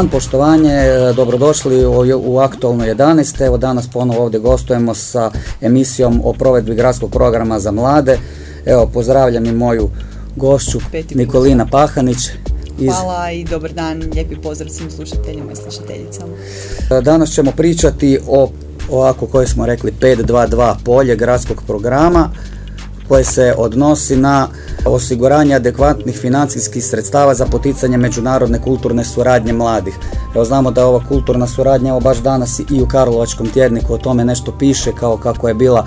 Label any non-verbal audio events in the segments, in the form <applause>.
dan, poštovanje, e, dobrodošli u, u aktualno 11. Evo danas ponovo ovdje gostujemo sa emisijom o provedbi gradskog programa za mlade. Evo pozdravljam i moju gošću Nikolina Pahanić. Hvala i dobar dan, lijepi pozdrav svim slušateljima i slušateljicama. E, danas ćemo pričati o ovako koje smo rekli 522 polje gradskog programa koje se odnosi na osiguranje adekvatnih financijskih sredstava za poticanje međunarodne kulturne suradnje mladih. Evo znamo da ova kulturna suradnja, evo baš danas i u Karlovačkom tjedniku o tome nešto piše kao kako je bila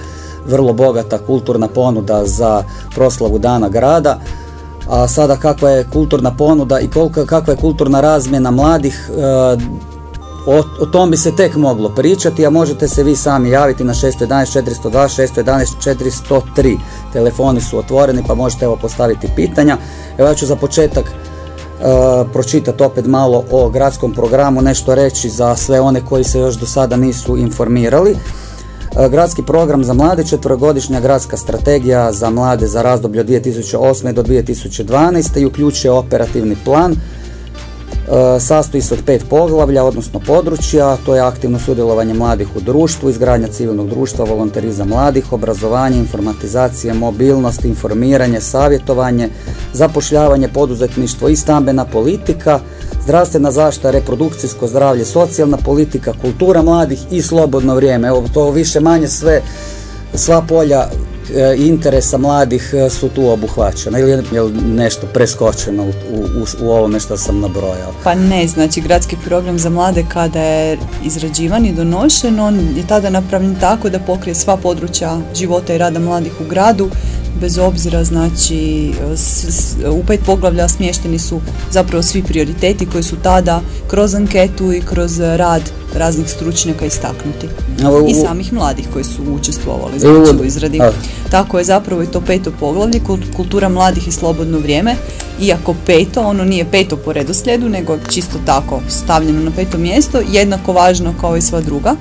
vrlo bogata kulturna ponuda za proslavu dana grada. A sada kakva je kulturna ponuda i kolika, kakva je kulturna razmjena mladih e, o, o tom bi se tek moglo pričati, a možete se vi sami javiti na 611 402 611 403. Telefoni su otvoreni pa možete evo postaviti pitanja. Evo ja ću za početak uh, pročitati opet malo o gradskom programu, nešto reći za sve one koji se još do sada nisu informirali. Uh, gradski program za mlade, četvrogodišnja gradska strategija za mlade za razdoblje od 2008. do 2012. i uključuje operativni plan E, sastoji se od pet poglavlja, odnosno područja, to je aktivno sudjelovanje mladih u društvu, izgradnja civilnog društva, volonterizam mladih, obrazovanje, informatizacija, mobilnost, informiranje, savjetovanje, zapošljavanje, poduzetništvo i stambena politika, zdravstvena zaštita, reprodukcijsko zdravlje, socijalna politika, kultura mladih i slobodno vrijeme. Evo to više manje sve sva polja E, interesa mladih e, su tu obuhvaćena ili je nešto preskočeno u, u, u ovome što sam nabrojao? Pa ne, znači gradski program za mlade kada je izrađivan i donošen, on je tada napravljen tako da pokrije sva područja života i rada mladih u gradu, bez obzira znači u pet poglavlja smješteni su zapravo svi prioriteti koji su tada kroz anketu i kroz rad raznih stručnjaka istaknuti. I samih mladih koji su učestvovali znači u izradi. Tako je zapravo i to peto poglavlje kultura mladih i slobodno vrijeme. Iako peto, ono nije peto po redoslijedu nego čisto tako stavljeno na peto mjesto, jednako važno kao i sva druga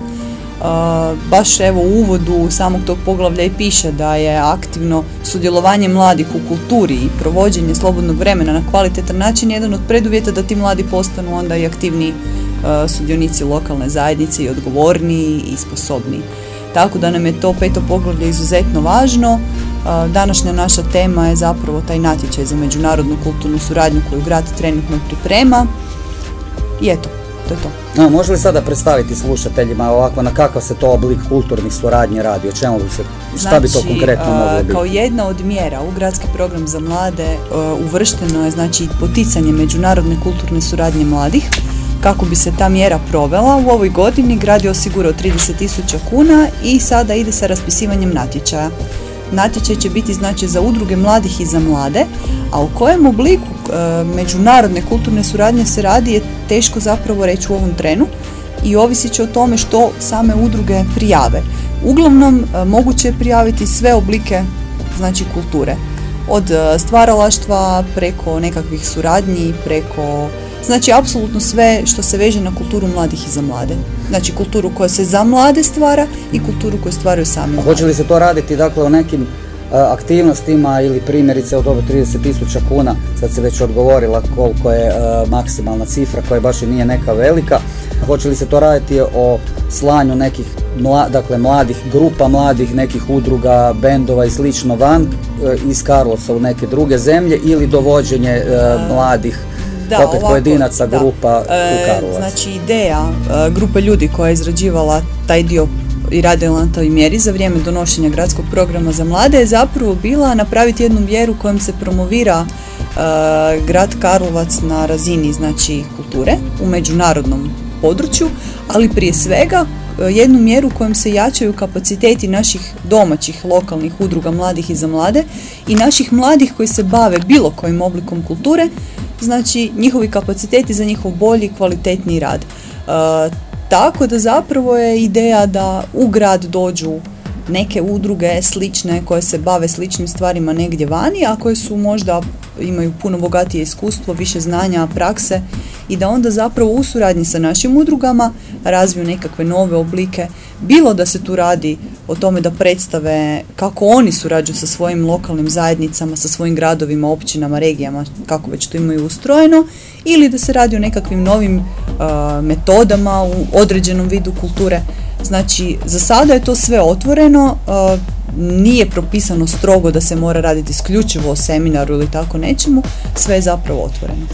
baš evo u uvodu samog tog poglavlja i piše da je aktivno sudjelovanje mladih u kulturi i provođenje slobodnog vremena na kvalitetan način jedan od preduvjeta da ti mladi postanu onda i aktivni sudionici lokalne zajednice i odgovorniji i sposobniji. Tako da nam je to peto poglavlje izuzetno važno. Današnja naša tema je zapravo taj natječaj za međunarodnu kulturnu suradnju koju grad trenutno priprema. I eto, to je to. No, može li sada predstaviti slušateljima ovako na kakav se to oblik kulturnih suradnje radi, o čemu bi se, šta bi to znači, konkretno moglo biti? Kao jedna od mjera u gradski program za mlade uvršteno je znači poticanje međunarodne kulturne suradnje mladih kako bi se ta mjera provela, u ovoj godini grad je osigurao 30.000 kuna i sada ide sa raspisivanjem natječaja. Natječaj će biti znači za udruge mladih i za mlade, a u kojem obliku e, međunarodne kulturne suradnje se radi je teško zapravo reći u ovom trenu i ovisit će o tome što same udruge prijave. Uglavnom e, moguće je prijaviti sve oblike znači kulture. Od e, stvaralaštva preko nekakvih suradnji, preko Znači, apsolutno sve što se veže na kulturu mladih i za mlade. Znači, kulturu koja se za mlade stvara i kulturu koju stvaraju sami mladi. Hoće li se to raditi, dakle, o nekim e, aktivnostima ili primjerice od ove 30 tisuća kuna, sad se već odgovorila koliko je e, maksimalna cifra koja baš i nije neka velika, hoće li se to raditi o slanju nekih dakle, mladih grupa, mladih nekih udruga, bendova i slično van e, iz Karlovca u neke druge zemlje ili dovođenje mladih da, opet ovako, pojedinaca, grupa e, Znači ideja e, grupe ljudi koja je izrađivala taj dio i radila na toj mjeri za vrijeme donošenja gradskog programa za mlade je zapravo bila napraviti jednu mjeru kojom se promovira e, grad Karlovac na razini znači kulture u međunarodnom području, ali prije svega e, jednu mjeru kojom se jačaju kapaciteti naših domaćih lokalnih udruga mladih i za mlade i naših mladih koji se bave bilo kojim oblikom kulture znači njihovi kapaciteti za njihov bolji kvalitetniji rad. E, tako da zapravo je ideja da u grad dođu neke udruge slične koje se bave sličnim stvarima negdje vani, a koje su možda imaju puno bogatije iskustvo, više znanja, prakse i da onda zapravo u suradnji sa našim udrugama razviju nekakve nove oblike, bilo da se tu radi o tome da predstave kako oni surađuju sa svojim lokalnim zajednicama, sa svojim gradovima, općinama, regijama, kako već to imaju ustrojeno, ili da se radi o nekakvim novim metodama u određenom vidu kulture. Znači, za sada je to sve otvoreno, nije propisano strogo da se mora raditi isključivo o seminaru ili tako nečemu, sve je zapravo otvoreno.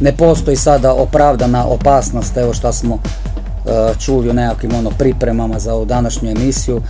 Ne postoji sada opravdana opasnost, evo što smo čuli o nekakvim ono pripremama za ovu današnju emisiju,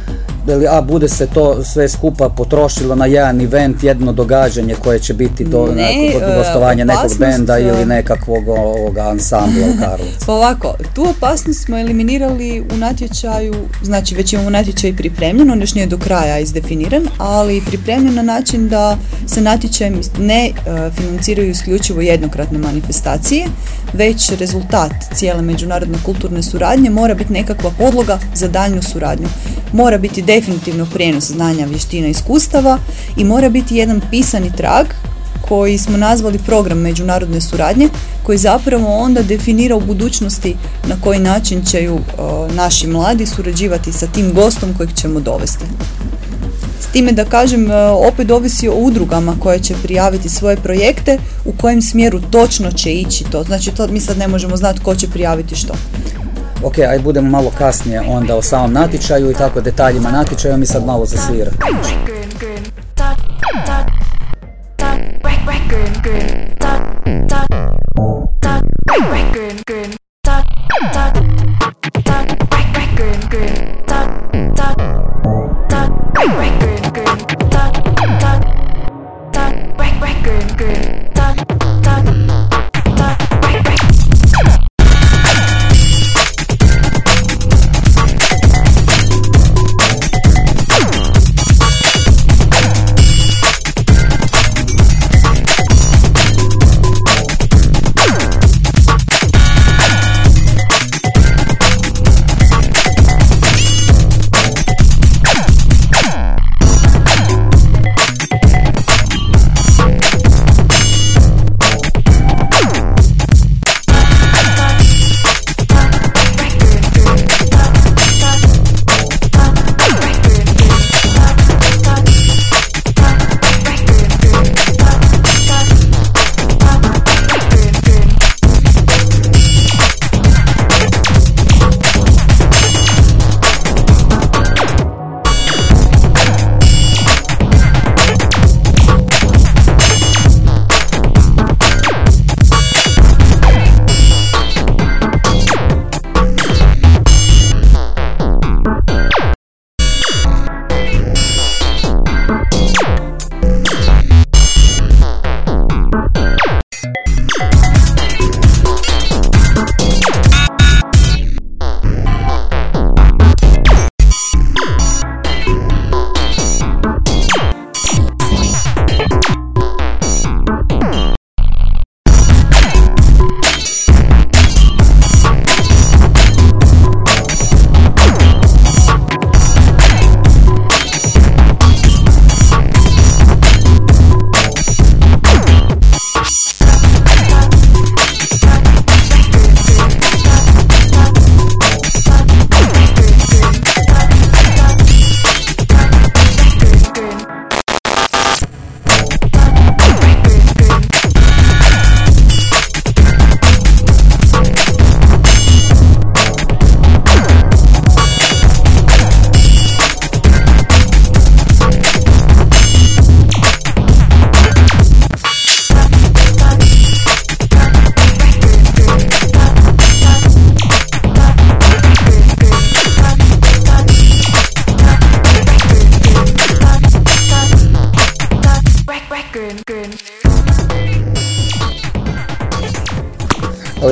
a bude se to sve skupa potrošilo na jedan event, jedno događanje koje će biti do ne, eh, gostovanja nekog benda ili eh, nekakvog ovoga ansambla u Karlovcu. <laughs> Ovako, tu opasnost smo eliminirali u natječaju, znači već imamo natječaj pripremljen, on još nije do kraja izdefiniran, ali pripremljen na način da se natječaj ne financiraju isključivo jednokratne manifestacije, već rezultat cijele međunarodne kulturne suradnje mora biti nekakva podloga za daljnju suradnju. Mora biti definitivno prijenos znanja, vještina, iskustava i mora biti jedan pisani trag koji smo nazvali program međunarodne suradnje koji zapravo onda definira u budućnosti na koji način će naši mladi surađivati sa tim gostom kojeg ćemo dovesti. S time da kažem, e, opet ovisi o udrugama koje će prijaviti svoje projekte, u kojem smjeru točno će ići to. Znači, to mi sad ne možemo znati ko će prijaviti što. Ok, aj budemo malo kasnije onda o samom natječaju i tako detaljima natječaja, mi sad malo zasvira.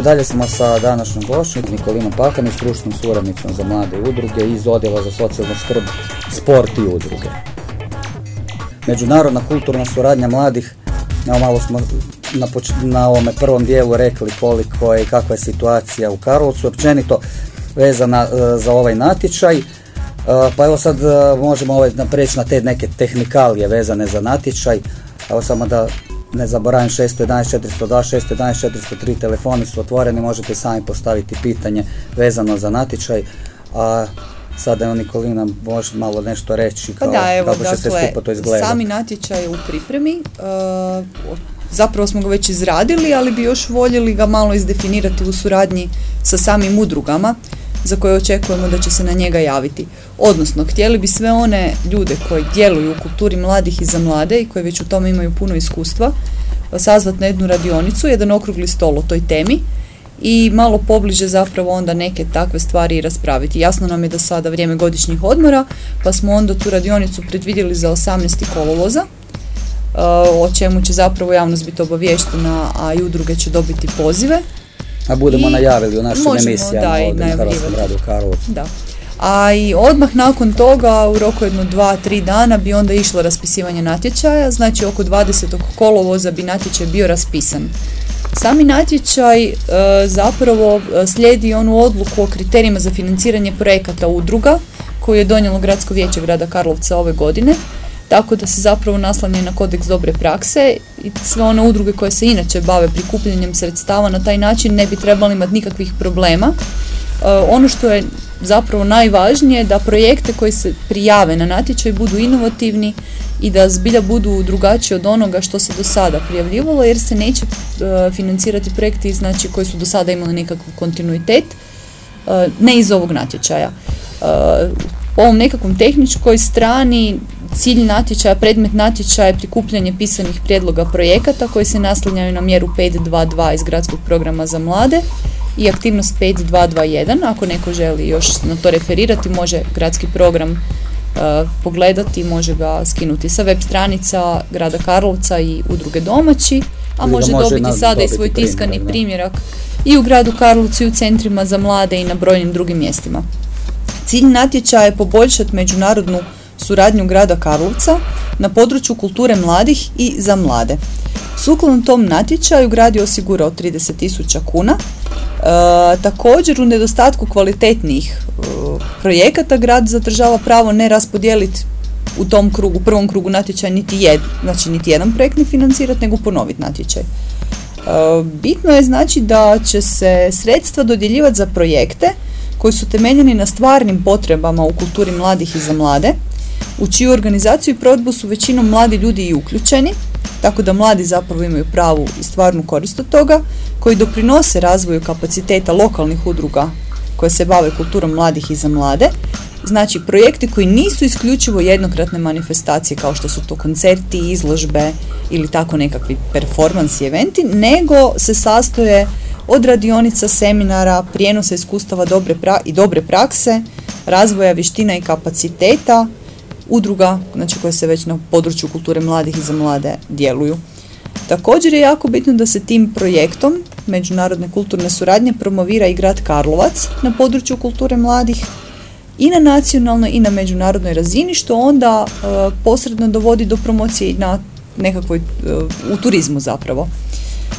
Dalje smo sa današnjom gošćom Nikolinom Pakani, stručnom suradnicom za mlade udruge iz Odjela za socijalnu skrb, sport i udruge. Međunarodna kulturna suradnja mladih, evo malo smo na, na ovome prvom dijelu rekli koliko je i kakva je situacija u Karlovcu, općenito vezana e, za ovaj natječaj. Pa evo sad možemo ovaj preći na te neke tehnikalije vezane za natječaj. Evo samo da ne zaboravim 611 402 611 403 telefoni su otvoreni, možete sami postaviti pitanje vezano za natječaj. A sada je Nikolina može malo nešto reći pa kao, da, evo, kako dakle, će se skupa to izgledati. Sami natječaj je u pripremi, uh, zapravo smo ga već izradili, ali bi još voljeli ga malo izdefinirati u suradnji sa samim udrugama za koje očekujemo da će se na njega javiti. Odnosno, htjeli bi sve one ljude koji djeluju u kulturi mladih i za mlade i koji već u tome imaju puno iskustva, sazvat na jednu radionicu, jedan okrugli stol o toj temi i malo pobliže zapravo onda neke takve stvari raspraviti. Jasno nam je da sada vrijeme godišnjih odmora, pa smo onda tu radionicu predvidjeli za 18. kolovoza, uh, o čemu će zapravo javnost biti obavještena, a i udruge će dobiti pozive. A budemo I najavili u našim emisijama da, ovdje na Hrvatskom radu Karlovcu. Da. A i odmah nakon toga, u roku jedno dva, tri dana bi onda išlo raspisivanje natječaja, znači oko 20. kolovoza bi natječaj bio raspisan. Sami natječaj e, zapravo e, slijedi onu odluku o kriterijima za financiranje projekata udruga koju je donijelo Gradsko vijeće grada Karlovca ove godine, tako da se zapravo naslanja na kodeks dobre prakse i sve one udruge koje se inače bave prikupljanjem sredstava na taj način ne bi trebali imati nikakvih problema. E, ono što je zapravo najvažnije da projekte koji se prijave na natječaj budu inovativni i da zbilja budu drugačiji od onoga što se do sada prijavljivalo jer se neće e, financirati projekti znači koji su do sada imali nekakav kontinuitet e, ne iz ovog natječaja. Po ovom nekakvom tehničkoj strani cilj natječaja, predmet natječaja je prikupljanje pisanih prijedloga projekata koji se naslanjaju na mjeru 522 iz gradskog programa za mlade i aktivnost 5221. Ako neko želi još na to referirati, može gradski program uh, pogledati, može ga skinuti sa web stranica grada Karlovca i udruge domaći, a može, dobiti sada i svoj tiskani primjerak i u gradu Karlovcu i u centrima za mlade i na brojnim drugim mjestima. Cilj natječaja je poboljšati međunarodnu suradnju grada Karlovca na području kulture mladih i za mlade. Sukladno tom natječaju grad je osigurao 30.000 kuna. E, također u nedostatku kvalitetnih e, projekata grad zadržava pravo ne raspodijeliti u tom krugu, prvom krugu natječaja niti, jed, znači niti jedan projekt ne financirati, nego ponoviti natječaj. E, bitno je znači da će se sredstva dodjeljivati za projekte koji su temeljeni na stvarnim potrebama u kulturi mladih i za mlade, u čiju organizaciju i provedbu su većinom mladi ljudi i uključeni, tako da mladi zapravo imaju pravu i stvarnu korist od toga, koji doprinose razvoju kapaciteta lokalnih udruga koje se bave kulturom mladih i za mlade, znači projekti koji nisu isključivo jednokratne manifestacije kao što su to koncerti, izložbe ili tako nekakvi performansi eventi, nego se sastoje od radionica, seminara, prijenosa iskustava dobre i dobre prakse, razvoja vještina i kapaciteta, udruga znači koje se već na području kulture mladih i za mlade djeluju. Također je jako bitno da se tim projektom međunarodne kulturne suradnje promovira i grad Karlovac na području kulture mladih i na nacionalnoj i na međunarodnoj razini što onda e, posredno dovodi do promocije na nekakvoj e, u turizmu zapravo.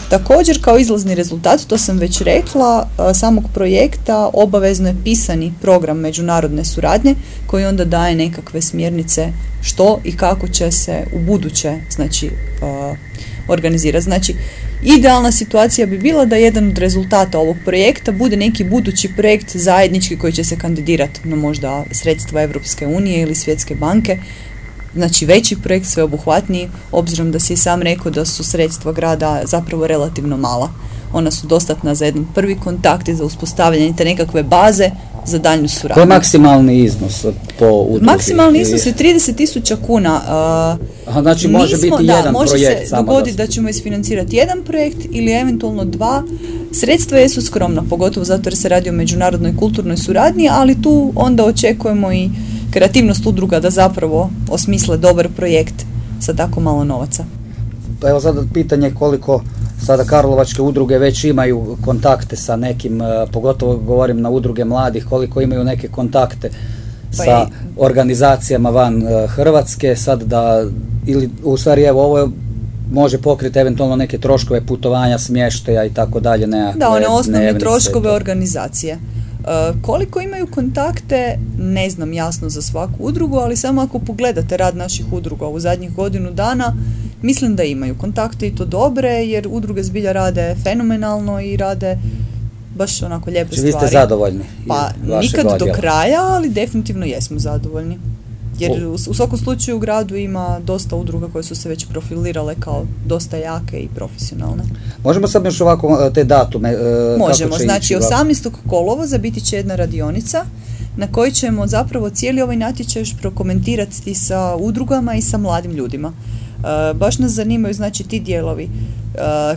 Također kao izlazni rezultat, to sam već rekla, samog projekta obavezno je pisani program međunarodne suradnje koji onda daje nekakve smjernice što i kako će se u buduće znači, organizirati. Znači, idealna situacija bi bila da jedan od rezultata ovog projekta bude neki budući projekt zajednički koji će se kandidirati na možda sredstva Europske unije ili Svjetske banke znači veći projekt, sveobuhvatniji, obzirom da si i sam rekao da su sredstva grada zapravo relativno mala. Ona su dostatna za jedan prvi kontakt i za uspostavljanje te nekakve baze za daljnju suradnju. Koji je maksimalni iznos po udruzi? Maksimalni iznos je 30 tisuća kuna. Aha, znači može biti da, jedan može projekt. se dogoditi da, da ćemo isfinancirati jedan projekt ili eventualno dva. Sredstva jesu skromna, pogotovo zato jer se radi o međunarodnoj kulturnoj suradnji, ali tu onda očekujemo i kreativnost udruga da zapravo osmisle dobar projekt sa tako malo novaca. Pa evo sada pitanje koliko sada Karlovačke udruge već imaju kontakte sa nekim, e, pogotovo govorim na udruge mladih, koliko imaju neke kontakte pa sa organizacijama van e, Hrvatske, sad da, ili u stvari evo ovo može pokriti eventualno neke troškove putovanja, smještaja i tako dalje. Da, one osnovne troškove organizacije. Koliko imaju kontakte, ne znam jasno za svaku udrugu, ali samo ako pogledate rad naših udruga u zadnjih godinu dana, mislim da imaju kontakte i to dobre, jer udruge zbilja rade fenomenalno i rade baš onako lijepe stvari. Vi ste zadovoljni? Pa nikad do kraja, ali definitivno jesmo zadovoljni. Jer u, svakom slučaju u gradu ima dosta udruga koje su se već profilirale kao dosta jake i profesionalne. Možemo sad još ovako e, te datume? E, Možemo, znači 18. kolovoza biti će jedna radionica na kojoj ćemo zapravo cijeli ovaj natječaj još prokomentirati sa udrugama i sa mladim ljudima. E, baš nas zanimaju znači ti dijelovi.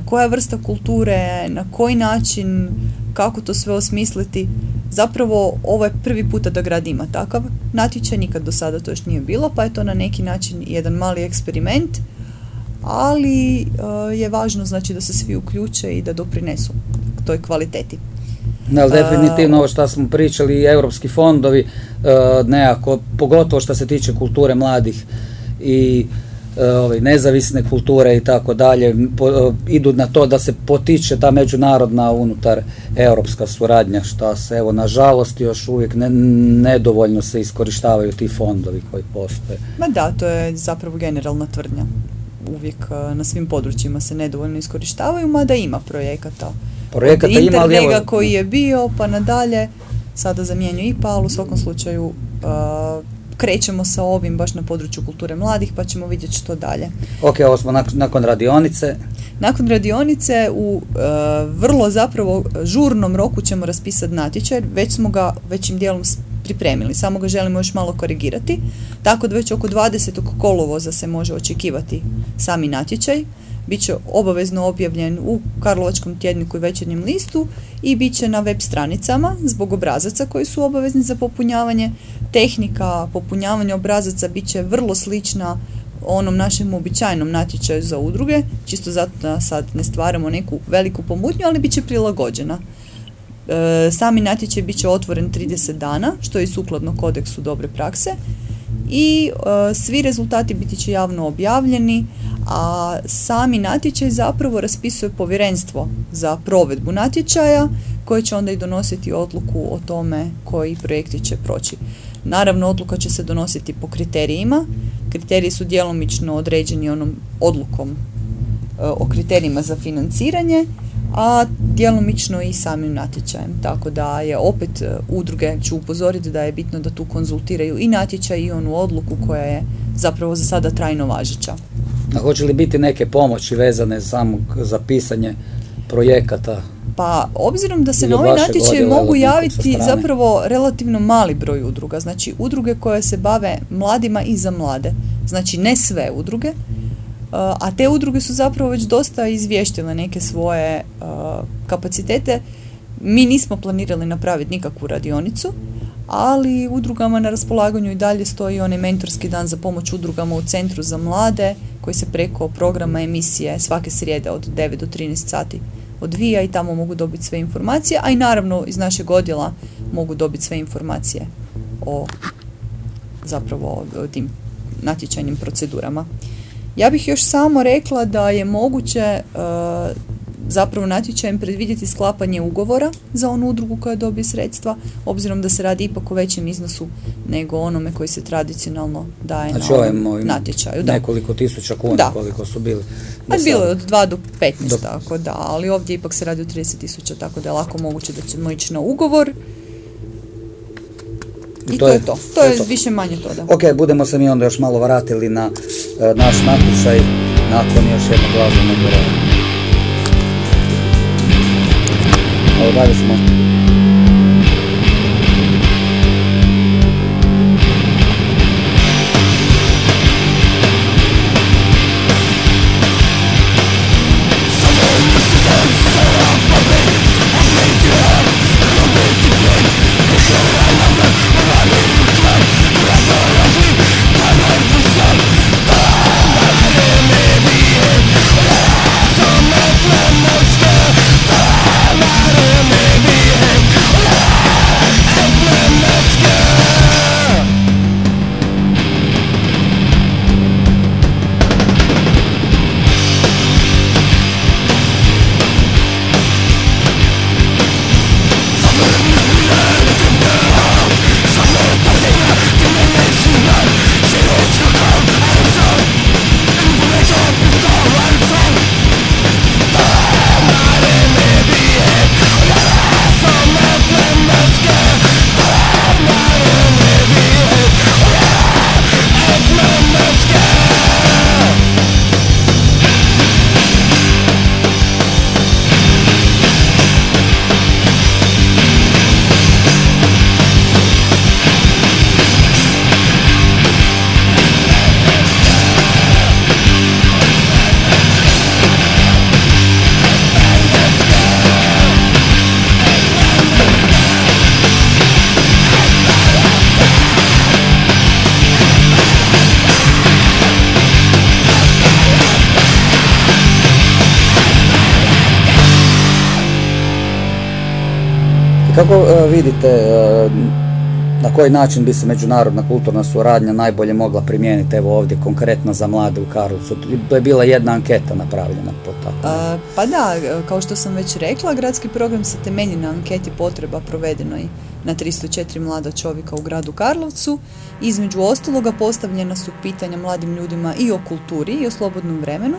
koja vrsta kulture, na koji način, kako to sve osmisliti. Zapravo ovo je prvi puta da grad ima takav natječaj, nikad do sada to još nije bilo, pa je to na neki način jedan mali eksperiment, ali uh, je važno znači da se svi uključe i da doprinesu toj kvaliteti. Ne, ali definitivno ovo što smo pričali i europski fondovi, uh, nekako, pogotovo što se tiče kulture mladih i E, ovaj, nezavisne kulture i tako dalje e, idu na to da se potiče ta međunarodna unutar europska suradnja što se evo nažalost još uvijek ne, nedovoljno se iskorištavaju ti fondovi koji postoje. Ma da, to je zapravo generalna tvrdnja. Uvijek e, na svim područjima se nedovoljno iskorištavaju, mada ima projekata. Projekata Od ima, ali koji je bio pa nadalje, sada zamjenjuje IPA, ali u svakom slučaju krećemo sa ovim baš na području kulture mladih pa ćemo vidjeti što dalje. Ok, ovo smo nakon, radionice. Nakon radionice u e, vrlo zapravo žurnom roku ćemo raspisati natječaj, već smo ga većim dijelom pripremili, samo ga želimo još malo korigirati, tako da već oko 20. kolovoza se može očekivati sami natječaj bit će obavezno objavljen u Karlovačkom tjedniku i večernjem listu i bit će na web stranicama zbog obrazaca koji su obavezni za popunjavanje. Tehnika popunjavanja obrazaca bit će vrlo slična onom našem uobičajenom natječaju za udruge, čisto zato da sad ne stvaramo neku veliku pomutnju, ali bit će prilagođena. E, sami natječaj bit će otvoren 30 dana, što je sukladno kodeksu dobre prakse i e, svi rezultati biti će javno objavljeni, a sami natječaj zapravo raspisuje povjerenstvo za provedbu natječaja koje će onda i donositi odluku o tome koji projekti će proći. Naravno, odluka će se donositi po kriterijima. Kriteriji su djelomično određeni onom odlukom e, o kriterijima za financiranje, a djelomično i samim natječajem. Tako da je opet e, udruge, ću upozoriti da je bitno da tu konzultiraju i natječaj i onu odluku koja je zapravo za sada trajno važeća. A hoće li biti neke pomoći vezane samo za pisanje projekata? Pa, obzirom da se na ovaj natječaj mogu javiti zapravo relativno mali broj udruga, znači udruge koje se bave mladima i za mlade, znači ne sve udruge, a te udruge su zapravo već dosta izvještile neke svoje kapacitete. Mi nismo planirali napraviti nikakvu radionicu, ali udrugama na raspolaganju i dalje stoji onaj mentorski dan za pomoć udrugama u Centru za mlade koji se preko programa emisije svake srijede od 9 do 13 sati odvija i tamo mogu dobiti sve informacije, a i naravno iz našeg odjela mogu dobiti sve informacije o zapravo o tim natječajnim procedurama. Ja bih još samo rekla da je moguće uh, zapravo natječajem predvidjeti sklapanje ugovora za onu udrugu koja dobije sredstva, obzirom da se radi ipak o većem iznosu nego onome koji se tradicionalno daje znači, na ovom natječaju. Da. Nekoliko tisuća kuna da. koliko su bili. A bilo je od 2 do 15, do... tako da, ali ovdje ipak se radi o 30 tisuća, tako da je lako moguće da ćemo ići na ugovor. I to, je to. To, je, više manje to, da. Ok, budemo se mi onda još malo vratili na uh, naš natječaj nakon još jednog glazbenog broja. Evo dalje smo. Kako e, vidite e, na koji način bi se međunarodna kulturna suradnja najbolje mogla primijeniti evo ovdje konkretno za mlade u Karlovcu? To je bila jedna anketa napravljena po tako. pa da, kao što sam već rekla, gradski program se temelji na anketi potreba provedenoj na 304 mlada čovjeka u gradu Karlovcu. Između ostaloga postavljena su pitanja mladim ljudima i o kulturi i o slobodnom vremenu.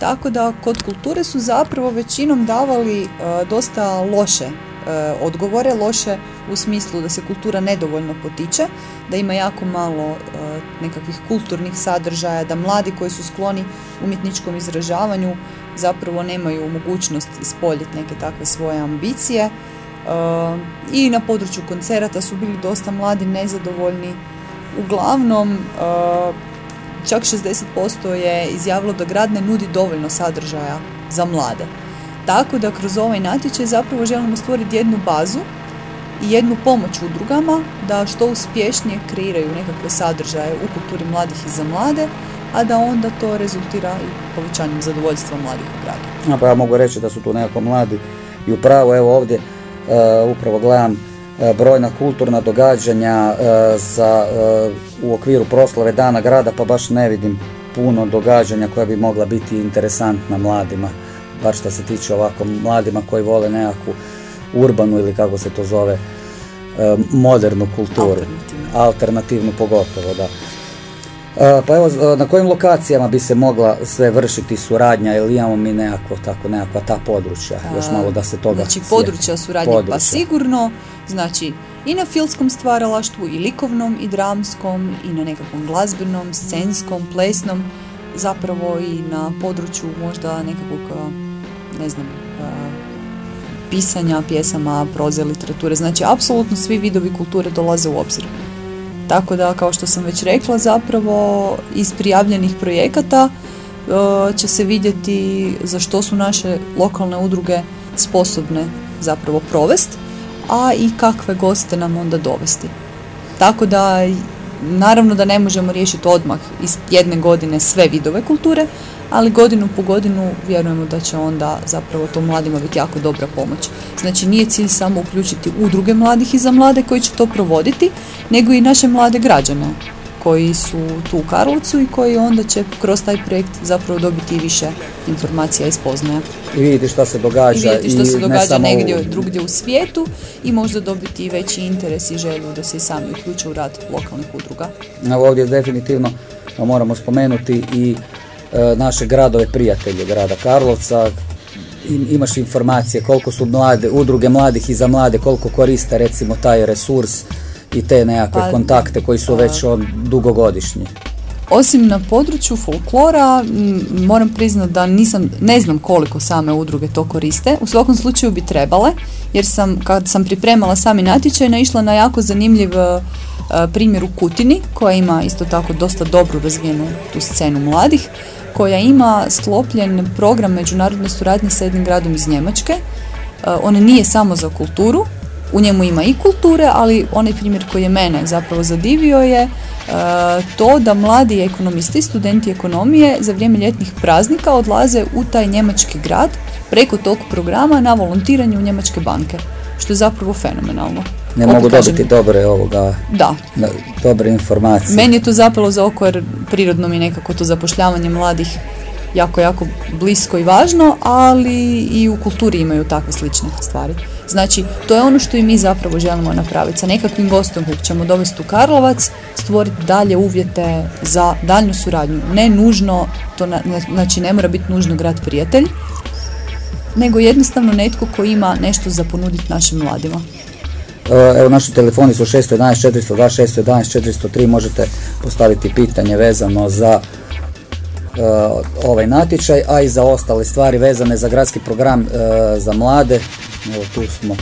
Tako da kod kulture su zapravo većinom davali dosta loše E, odgovore, loše u smislu da se kultura nedovoljno potiče, da ima jako malo e, nekakvih kulturnih sadržaja, da mladi koji su skloni umjetničkom izražavanju zapravo nemaju mogućnost ispoljiti neke takve svoje ambicije. E, I na području koncerata su bili dosta mladi nezadovoljni. Uglavnom, čak 60% je izjavilo da grad ne nudi dovoljno sadržaja za mlade. Tako da kroz ovaj natječaj zapravo želimo stvoriti jednu bazu i jednu pomoć udrugama da što uspješnije kreiraju nekakve sadržaje u kulturi mladih i za mlade, a da onda to rezultira i povećanjem zadovoljstva mladih u gradu. A pa ja mogu reći da su tu nekako mladi i upravo evo ovdje uh, upravo gledam uh, brojna kulturna događanja uh, za, u okviru proslave Dana grada pa baš ne vidim puno događanja koja bi mogla biti interesantna mladima bar što se tiče ovako mladima koji vole nekakvu urbanu ili kako se to zove e, modernu kulturu. Alternativnu. Alternativnu pogotovo, da. E, pa evo, na kojim lokacijama bi se mogla sve vršiti suradnja ili imamo mi nekako tako nekakva ta područja, još malo da se toga Znači područja suradnje, pa sigurno, znači i na filskom stvaralaštvu, i likovnom, i dramskom, i na nekakvom glazbenom, scenskom, plesnom, zapravo i na području možda nekakvog ne znam, pisanja pjesama, proze, literature. Znači, apsolutno svi vidovi kulture dolaze u obzir. Tako da, kao što sam već rekla, zapravo iz prijavljenih projekata će se vidjeti za što su naše lokalne udruge sposobne zapravo provest, a i kakve goste nam onda dovesti. Tako da, naravno da ne možemo riješiti odmah iz jedne godine sve vidove kulture, ali godinu po godinu vjerujemo da će onda zapravo to mladima biti jako dobra pomoć. Znači nije cilj samo uključiti udruge mladih i za mlade koji će to provoditi, nego i naše mlade građane koji su tu u Karlovcu i koji onda će kroz taj projekt zapravo dobiti više informacija i spoznaja. I vidjeti što se događa. I vidjeti što se događa negdje drugdje u svijetu i možda dobiti i veći interes i želju da se i sami uključe u rad lokalnih udruga. Ovdje definitivno moramo spomenuti i naše gradove prijatelje grada Karlovca, imaš informacije koliko su mlade, udruge mladih i za mlade, koliko koriste recimo taj resurs i te nekakve pa, kontakte koji su već on dugogodišnji. Osim na području folklora, moram priznati da nisam, ne znam koliko same udruge to koriste. U svakom slučaju bi trebale, jer sam, kad sam pripremala sami natječaj, naišla na jako zanimljiv e, primjer u Kutini, koja ima isto tako dosta dobru razvijenu tu scenu mladih koja ima sklopljen program međunarodne suradnje sa jednim gradom iz Njemačke. E, on nije samo za kulturu, u njemu ima i kulture, ali onaj primjer koji je mene zapravo zadivio je e, to da mladi ekonomisti, studenti ekonomije za vrijeme ljetnih praznika odlaze u taj njemački grad preko tog programa na volontiranje u njemačke banke, što je zapravo fenomenalno ne mogu dobiti dobre ovoga, da. dobre informacije. Meni je to zapelo za oko jer prirodno mi nekako to zapošljavanje mladih jako, jako blisko i važno, ali i u kulturi imaju takve slične stvari. Znači, to je ono što i mi zapravo želimo napraviti. Sa nekakvim gostom kojeg ćemo dovesti u Karlovac, stvoriti dalje uvjete za daljnju suradnju. Ne nužno, to znači ne mora biti nužno grad prijatelj, nego jednostavno netko koji ima nešto za ponuditi našim mladima. E, evo naši telefoni su 611 402 611 403 možete postaviti pitanje vezano za uh, ovaj natječaj, a i za ostale stvari vezane za gradski program uh, za mlade. Evo tu smo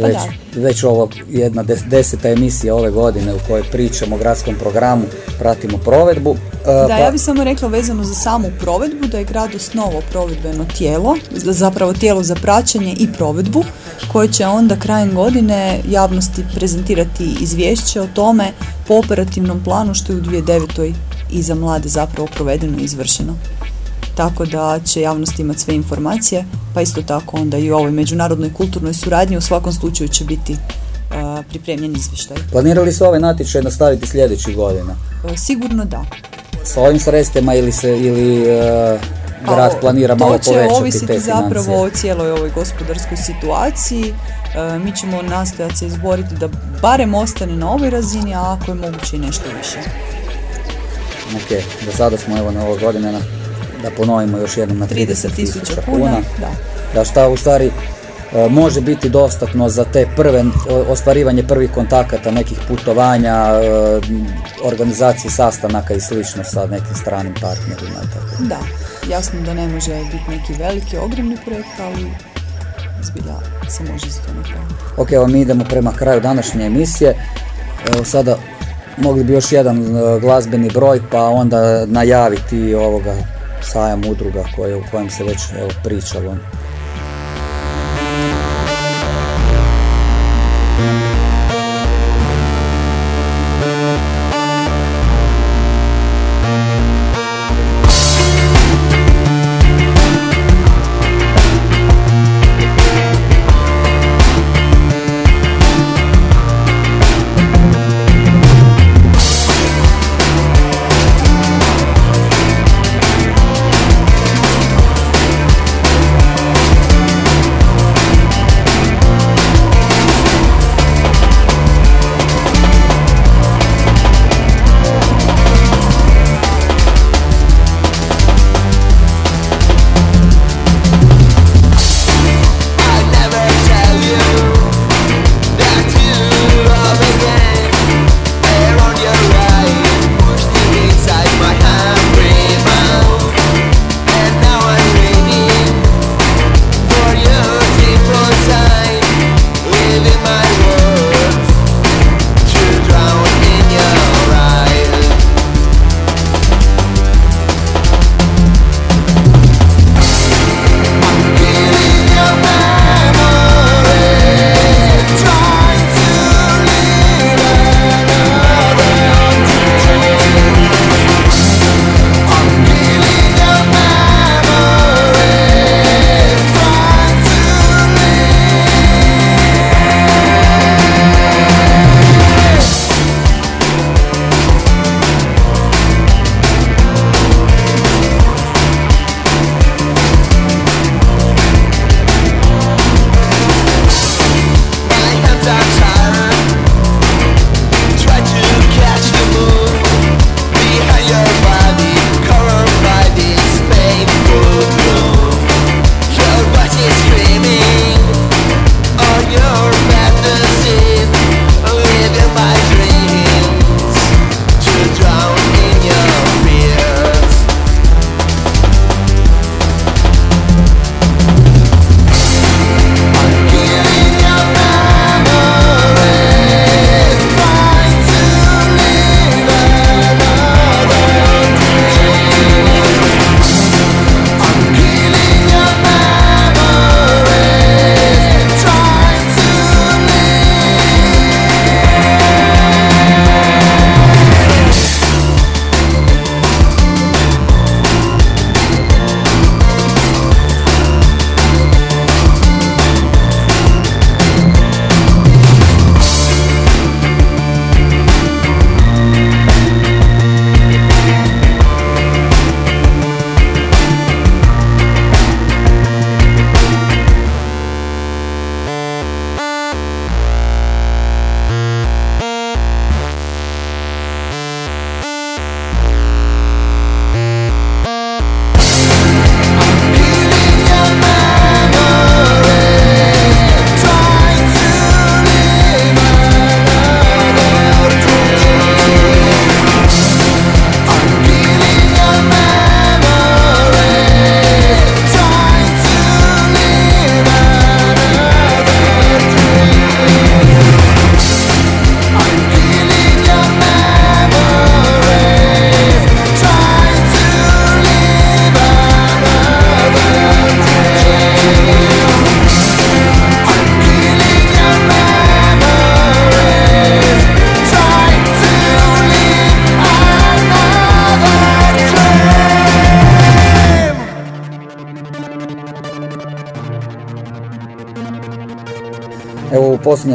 pa već, već ovo jedna deseta emisija ove godine u kojoj pričamo o gradskom programu, pratimo provedbu. E, da, pa... ja bih samo rekla vezano za samu provedbu da je grad osnovo provedbeno tijelo, zapravo tijelo za praćenje i provedbu koje će onda krajem godine javnosti prezentirati izvješće o tome po operativnom planu što je u 2009. i za mlade zapravo provedeno i izvršeno. Tako da će javnost imati sve informacije, pa isto tako onda i u ovoj međunarodnoj kulturnoj suradnji u svakom slučaju će biti pripremljen izvještaj. Planirali se ovaj natječaj nastaviti sljedećih godina? sigurno da. S ovim sredstvima ili se ili pa, grad planira malo povećati te To će ovisiti zapravo o cijeloj ovoj gospodarskoj situaciji. E, mi ćemo nastojati se izboriti da barem ostane na ovoj razini, a ako je moguće i nešto više. Ok, do sada smo evo na ovoj godine da ponovimo još jednom na 30 tisuća kuna. Da. da šta u stvari e, može biti dostatno za te prve, ostvarivanje prvih kontakata, nekih putovanja, e, organizacije sastanaka i slično sa nekim stranim partnerima. Tako. Da, jasno da ne može biti neki veliki, ogromni projekt, ali zbilja se može za to napraviti. Ok, evo mi idemo prema kraju današnje emisije. Evo sada mogli bi još jedan e, glazbeni broj pa onda najaviti ovoga sajam udruga koje, u kojem se već evo, pričalo.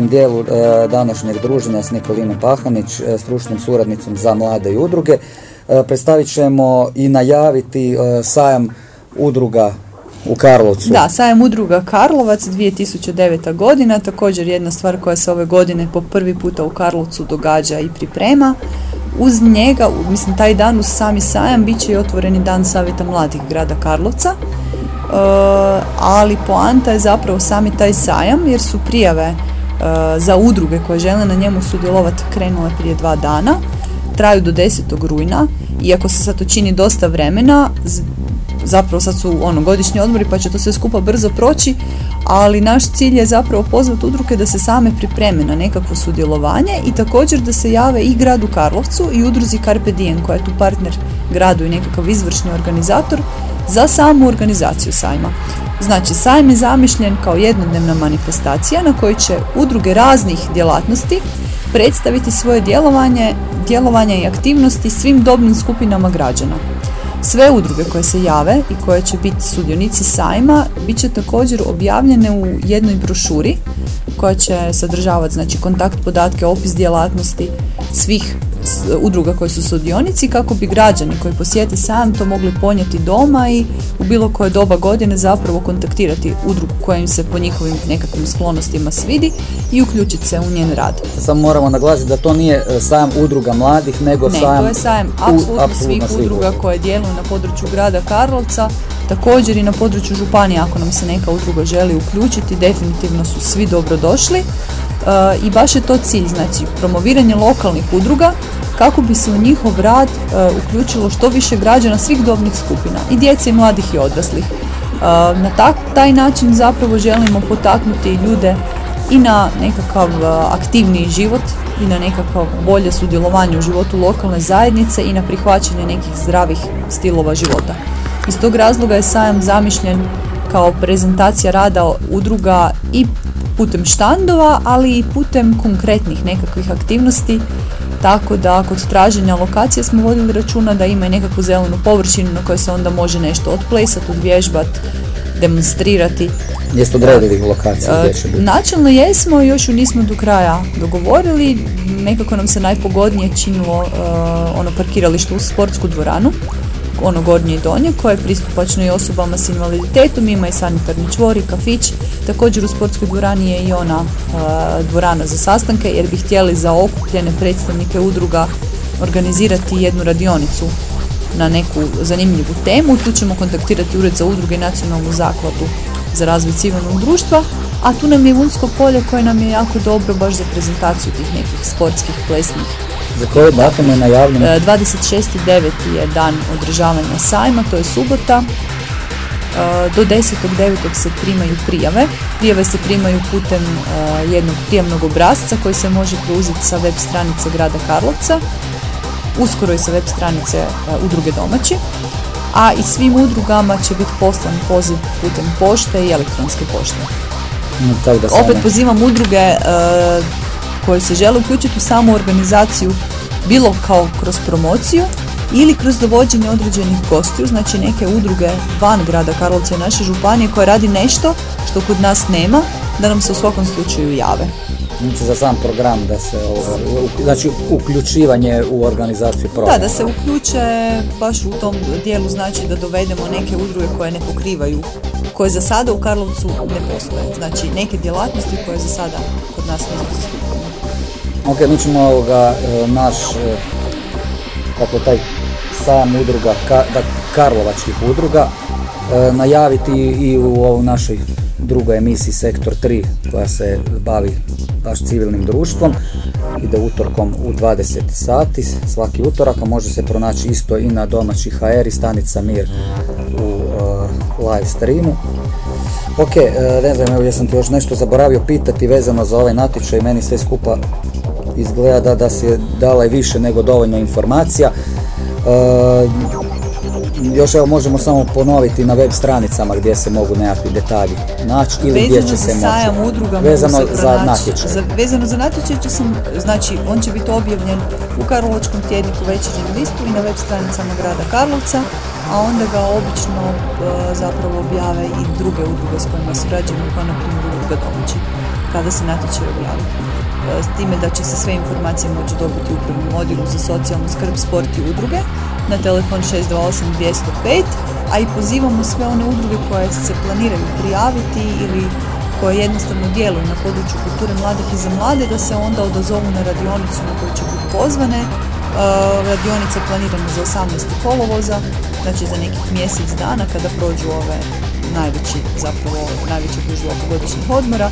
Dijelu današnjeg druženja s Nikolinom Pahanić, stručnom suradnicom za mlade i udruge, predstavit ćemo i najaviti sajam udruga u Karlovcu. Da, sajam udruga Karlovac 2009. godina, također jedna stvar koja se ove godine po prvi puta u Karlovcu događa i priprema. Uz njega, mislim taj dan uz sami sajam, bit će i otvoreni dan Savjeta mladih grada Karlovca, e, ali poanta je zapravo sami taj sajam jer su prijave e, za udruge koje žele na njemu sudjelovati krenule prije dva dana, traju do 10. rujna, iako se sad to čini dosta vremena, zapravo sad su ono godišnji odmori pa će to sve skupa brzo proći, ali naš cilj je zapravo pozvati udruge da se same pripreme na nekakvo sudjelovanje i također da se jave i gradu Karlovcu i udruzi Carpe Diem koja je tu partner gradu i nekakav izvršni organizator za samu organizaciju sajma. Znači, sajm je zamišljen kao jednodnevna manifestacija na kojoj će udruge raznih djelatnosti predstaviti svoje djelovanje, djelovanje i aktivnosti svim dobnim skupinama građana. Sve udruge koje se jave i koje će biti sudionici sajma bit će također objavljene u jednoj brošuri koja će sadržavati znači, kontakt podatke, opis djelatnosti svih udruga koji su sudionici kako bi građani koji posjete sam to mogli ponijeti doma i u bilo koje doba godine zapravo kontaktirati udrugu koja im se po njihovim nekakvim sklonostima svidi i uključiti se u njen rad. Samo moramo naglasiti da to nije e, sajam udruga mladih, nego ne, sajam... to je sajam apsolutno svih udruga koje djeluju na području grada Karlovca, također i na području županije ako nam se neka udruga želi uključiti, definitivno su svi dobrodošli. E, i baš je to cilj, znači promoviranje lokalnih udruga kako bi se u njihov rad e, uključilo što više građana svih dobnih skupina i djece i mladih i odraslih. E, na taj način zapravo želimo potaknuti ljude i na nekakav aktivniji život i na nekakav bolje sudjelovanje u životu lokalne zajednice i na prihvaćanje nekih zdravih stilova života. Iz tog razloga je sajam zamišljen kao prezentacija rada udruga i putem štandova, ali i putem konkretnih nekakvih aktivnosti, tako da kod traženja lokacije smo vodili računa da ima i nekakvu zelenu površinu na kojoj se onda može nešto otplesati, odvježbati, demonstrirati. Jeste odredili lokaciju gdje će biti? Načelno jesmo, još ju nismo do kraja dogovorili. Nekako nam se najpogodnije činilo uh, ono parkiralište u sportsku dvoranu ono gornje i donje koje je pristupačno i osobama s invaliditetom, ima i sanitarni čvor i kafić. Također u sportskoj dvorani je i ona dvorana za sastanke jer bi htjeli za okupljene predstavnike udruga organizirati jednu radionicu na neku zanimljivu temu. Tu ćemo kontaktirati Ured za udruge i nacionalnu zakladu za razvoj civilnog društva, a tu nam je Vunsko polje koje nam je jako dobro baš za prezentaciju tih nekih sportskih, plesnih za koje datum je najavljeno? 26.9. je dan održavanja sajma, to je subota. E, do 10.9. se primaju prijave. Prijave se primaju putem e, jednog prijemnog obrazca koji se može preuzeti sa web stranice grada Karlovca. Uskoro i sa web stranice e, udruge domaći. A i svim udrugama će biti poslan poziv putem pošte i elektronske pošte. Opet pozivam udruge koje se žele uključiti u samu organizaciju bilo kao kroz promociju ili kroz dovođenje određenih gostiju, znači neke udruge van grada Karlovca i naše županije koje radi nešto što kod nas nema, da nam se u svakom slučaju jave. Znači za sam program da se, znači uključivanje u organizaciju programa. Da, da se uključe baš u tom dijelu, znači da dovedemo neke udruge koje ne pokrivaju, koje za sada u Karlovcu ne postoje. Znači neke djelatnosti koje za sada kod nas ne zastupane. Ok, mi ćemo ovoga, e, naš, dakle taj sam udruga, Karlovačkih udruga, e, najaviti i u ovoj našoj drugoj emisiji Sektor 3 koja se bavi baš civilnim društvom. Ide utorkom u 20 sati svaki utorak, a može se pronaći isto i na domaći HR i stanica Mir u live streamu. Ok, ne znam, evo jesam ti još nešto zaboravio pitati vezano za ovaj natječaj, meni sve skupa izgleda da, da se dala i više nego dovoljno informacija. E, još evo možemo samo ponoviti na web stranicama gdje se mogu nekakvi detalji naći ili gdje će se moći. udruga vezano za natječaj. Za, vezano za natječaj će sam, znači on će biti objavljen u Karlovačkom tjedniku večernjem listu i na web stranicama grada Karlovca a onda ga obično e, zapravo objave i druge udruge s kojima surađujemo, kao na primjer udruga domaći, kada se natječaj objavi. E, s time da će se sve informacije moći dobiti u upravnom odjelu za socijalnu skrb, sport i udruge na telefon 628 205, a i pozivamo sve one udruge koje se planiraju prijaviti ili koje jednostavno djeluju na području kulture mladih i za mlade da se onda odazovu na radionicu na koju će biti pozvane. E, radionica planirana za 18. kolovoza, znači za nekih mjesec dana kada prođu ove najveći, zapravo najveći gužva godišnjih odmora.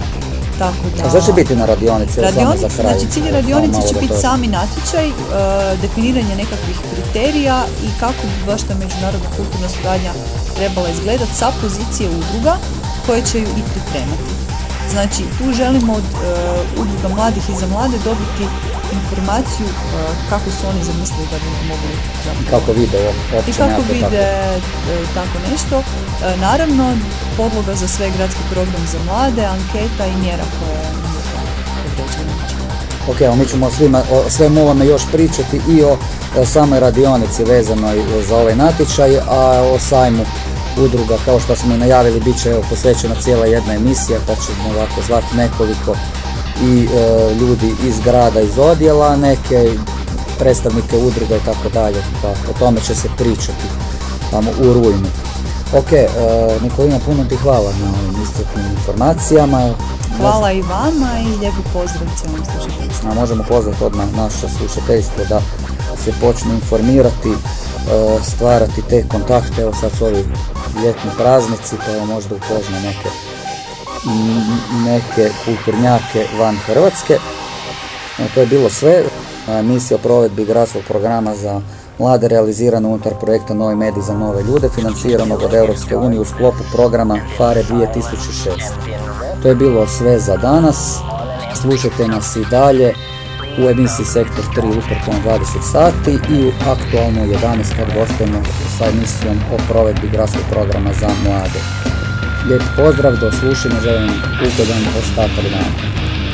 Tako da... A što će biti na radionici? Radionici, znači cilj radionice će biti sami natječaj, uh, definiranje nekakvih kriterija i kako bi baš ta međunarodna kulturna suradnja trebala izgledati sa pozicije udruga koje će ju i pripremati. Znači, tu želimo od uh, udruga mladih i za mlade dobiti informaciju uh, kako su oni zamislili da bi mogli I kako vide I kako vide tako. tako nešto. Naravno, podloga za sve gradski program za mlade, anketa i mjera koje Ok, a mi ćemo svima, o svemu ovome još pričati i o, o samoj radionici vezanoj za ovaj natječaj, a o sajmu udruga, kao što smo i najavili, bit će evo, posvećena cijela jedna emisija, pa ćemo ovako zvati nekoliko i e, ljudi iz grada, iz odjela, neke predstavnike udruga i tako dalje, pa o tome će se pričati tamo u rujnu. Ok, e, Nikolina, puno ti hvala na ovim iscrpnim informacijama. Hvala i vama i lijepi pozdrav cijelom slušateljstvu. Možemo pozvati odmah naše slušateljstvo da se počne informirati, e, stvarati te kontakte, evo sad su ovi ljetni praznici, pa možda upozna neke, neke kulturnjake van Hrvatske. to je bilo sve. Emisija o provedbi gradskog programa za mlade realizirana unutar projekta Novi mediji za nove ljude, financiranog od Europske unije u sklopu programa FARE 2006. To je bilo sve za danas. Slušajte nas i dalje u emisiji Sektor 3 utorkom 20 sati i u aktualno 11 kad gostujemo sa emisijom o provedbi gradskog programa za mlade. Lijep pozdrav, do slušanja, želim ugodan ostatak dana.